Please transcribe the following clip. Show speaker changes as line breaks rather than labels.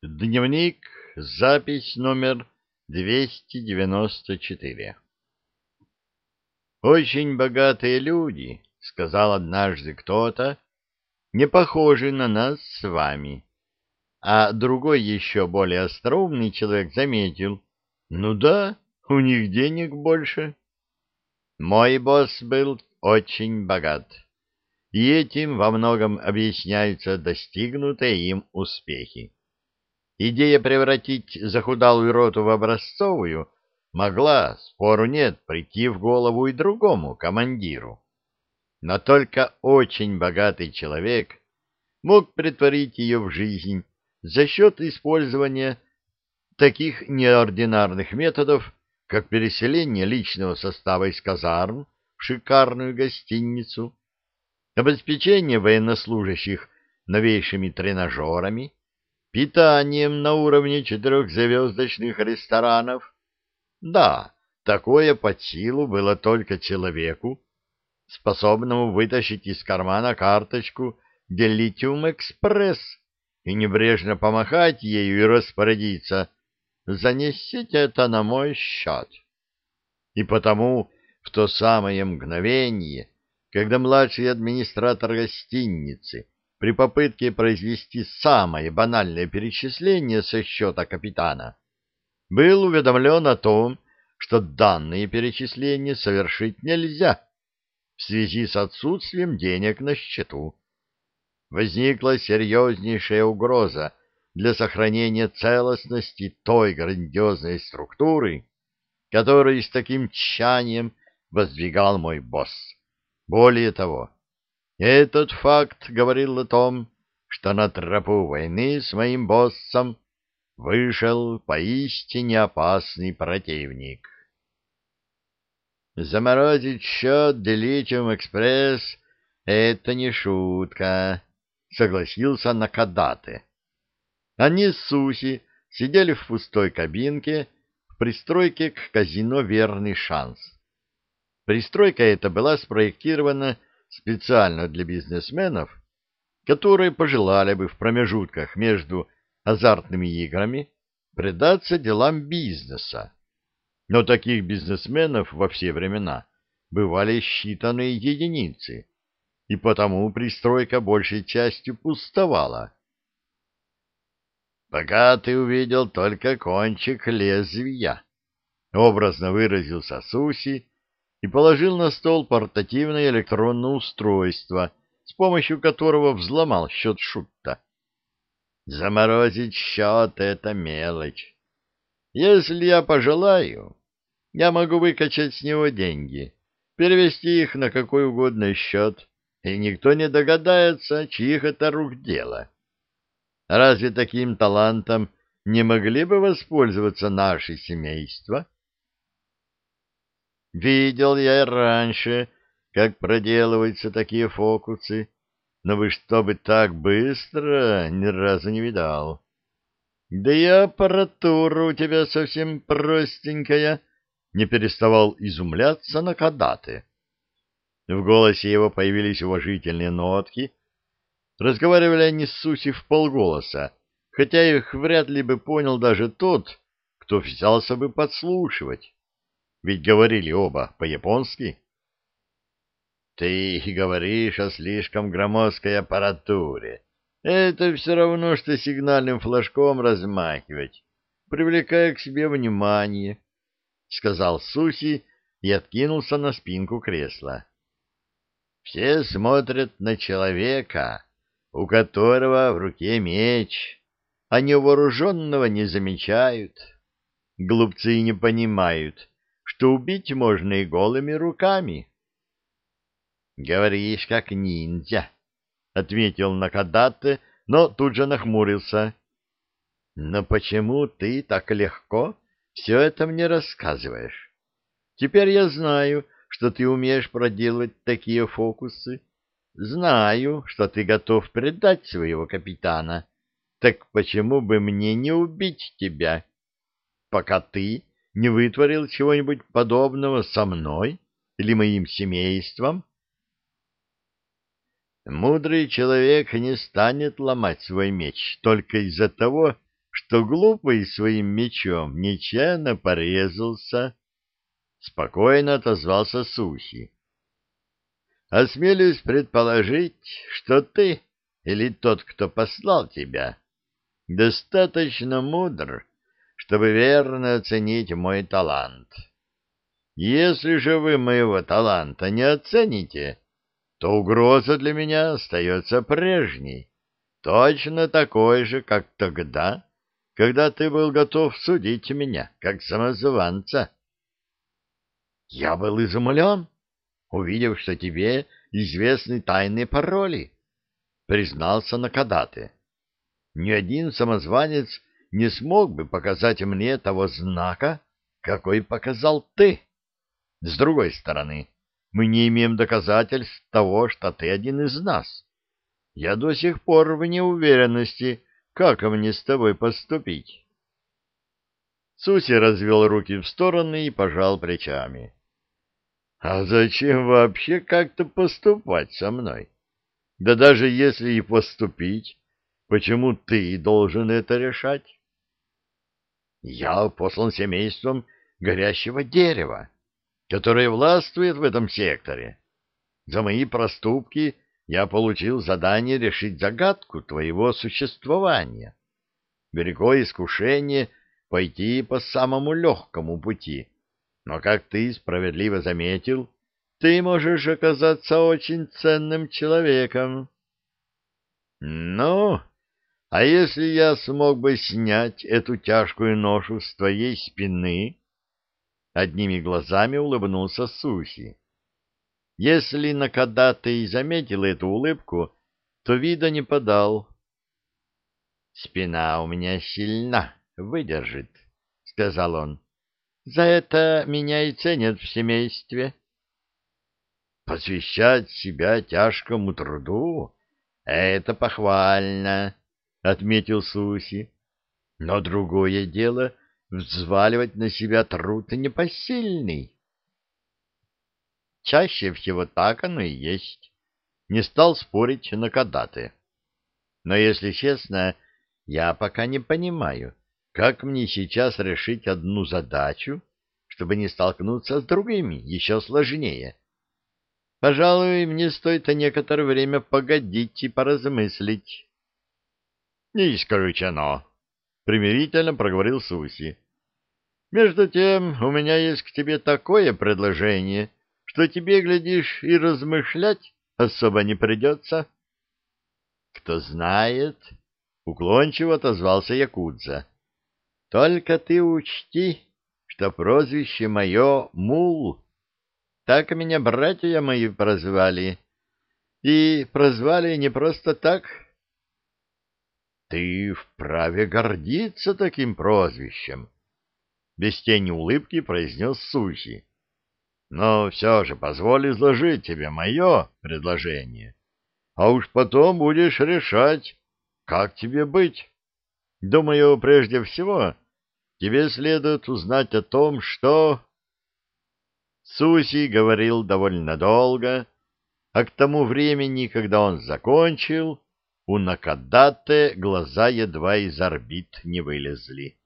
Дневник, запись номер 294. Очень богатые люди, сказал однажды кто-то, не похожи на нас с вами. А другой еще более остроумный человек заметил, ну да, у них денег больше. Мой босс был очень богат, и этим во многом объясняются достигнутые им успехи. Идея превратить захудалую роту в образцовую могла, спору нет, прийти в голову и другому командиру. Но только очень богатый человек мог притворить ее в жизнь за счет использования таких неординарных методов, как переселение личного состава из казарм в шикарную гостиницу, обеспечение военнослужащих новейшими тренажерами, питанием на уровне четырехзвездочных ресторанов. Да, такое под силу было только человеку, способному вытащить из кармана карточку «Делитиум Экспресс» и небрежно помахать ею и распорядиться «занесите это на мой счет». И потому в то самое мгновение, когда младший администратор гостиницы при попытке произвести самое банальное перечисление со счета капитана, был уведомлен о том, что данные перечисления совершить нельзя в связи с отсутствием денег на счету. Возникла серьезнейшая угроза для сохранения целостности той грандиозной структуры, которую с таким тщанием воздвигал мой босс. Более того, этот факт говорил о том, что на тропу войны с моим боссом вышел поистине опасный противник. Заморозить счет Делитиум Экспресс — это не шутка, — согласился Накадате. Они с Суси сидели в пустой кабинке в пристройке к казино «Верный шанс». Пристройка эта была спроектирована специально для бизнесменов, которые пожелали бы в промежутках между азартными играми предаться делам бизнеса. Но таких бизнесменов во все времена бывали считанные единицы, и потому пристройка большей частью пустовала. «Пока ты увидел только кончик лезвия», — образно выразился Суси, и положил на стол портативное электронное устройство, с помощью которого взломал счет Шутта. Заморозить счет — это мелочь. Если я пожелаю, я могу выкачать с него деньги, перевести их на какой угодно счет, и никто не догадается, чьих это рук дело. Разве таким талантом не могли бы воспользоваться наши семейства? — Видел я и раньше, как проделываются такие фокусы, но вы чтобы так быстро ни разу не видал. Да и аппаратура у тебя совсем простенькая, не переставал изумляться на Кадаты. В голосе его появились уважительные нотки. Разговаривали они с Суси в полголоса, хотя их вряд ли бы понял даже тот, кто взялся бы подслушивать. Ведь говорили оба по-японски. Ты говоришь о слишком громоздкой аппаратуре. Это все равно, что сигнальным флажком размахивать, привлекая к себе внимание, — сказал Суси и откинулся на спинку кресла. Все смотрят на человека, у которого в руке меч, а невооруженного не замечают. Глупцы не понимают, что убить можно и голыми руками. — Говоришь, как ниндзя, — отметил Накадате, но тут же нахмурился. — Но почему ты так легко все это мне рассказываешь? Теперь я знаю, что ты умеешь проделать такие фокусы. Знаю, что ты готов предать своего капитана. Так почему бы мне не убить тебя, пока ты не вытворил чего-нибудь подобного со мной или моим семейством? Мудрый человек не станет ломать свой меч только из-за того, что глупый своим мечом нечаянно порезался. Спокойно отозвался Сухи. Осмелюсь предположить, что ты или тот, кто послал тебя, достаточно мудр, чтобы верно оценить мой талант. Если же вы моего таланта не оцените, то угроза для меня остается прежней, точно такой же, как тогда, когда ты был готов судить меня, как самозванца. Я был изумлен увидев, что тебе известны тайные пароли, признался Накадате. Ни один самозванец не смог бы показать мне того знака, какой показал ты. С другой стороны, мы не имеем доказательств того, что ты один из нас. Я до сих пор в неуверенности, как мне с тобой поступить. Суси развел руки в стороны и пожал плечами. А зачем вообще как-то поступать со мной? Да даже если и поступить, почему ты должен это решать? Я послан семейством горящего дерева, которое властвует в этом секторе. За мои проступки я получил задание решить загадку твоего существования. Великое искушение пойти по самому легкому пути — но, как ты справедливо заметил, ты можешь оказаться очень ценным человеком. Ну, а если я смог бы снять эту тяжкую ношу с твоей спины? Одними глазами улыбнулся Суси. Если накада ты и заметил эту улыбку, то вида не подал. Спина у меня сильна, выдержит, сказал он. За это меня и ценят в семействе. Посвящать себя тяжкому труду — это похвально, — отметил Суси. Но другое дело — взваливать на себя труд непосильный. Чаще всего так оно и есть. Не стал спорить на кадаты. Но, если честно, я пока не понимаю, как мне сейчас решить одну задачу, чтобы не столкнуться с другими, еще сложнее? Пожалуй, мне стоит некоторое время погодить и поразмыслить. — Не исключено, — примирительно проговорил Суси. — Между тем, у меня есть к тебе такое предложение, что тебе, глядишь, и размышлять особо не придется. — Кто знает, — уклончиво отозвался Якудза. Только ты учти, что прозвище мое Мул. Так меня братья мои прозвали. И прозвали не просто так. Ты вправе гордиться таким прозвищем, без тени улыбки произнес Сухи. Но все же позволь изложить тебе мое предложение, а уж потом будешь решать, как тебе быть. Думаю, прежде всего, тебе следует узнать о том, что... Суси говорил довольно долго, а к тому времени, когда он закончил, у Накадате глаза едва из орбит не вылезли.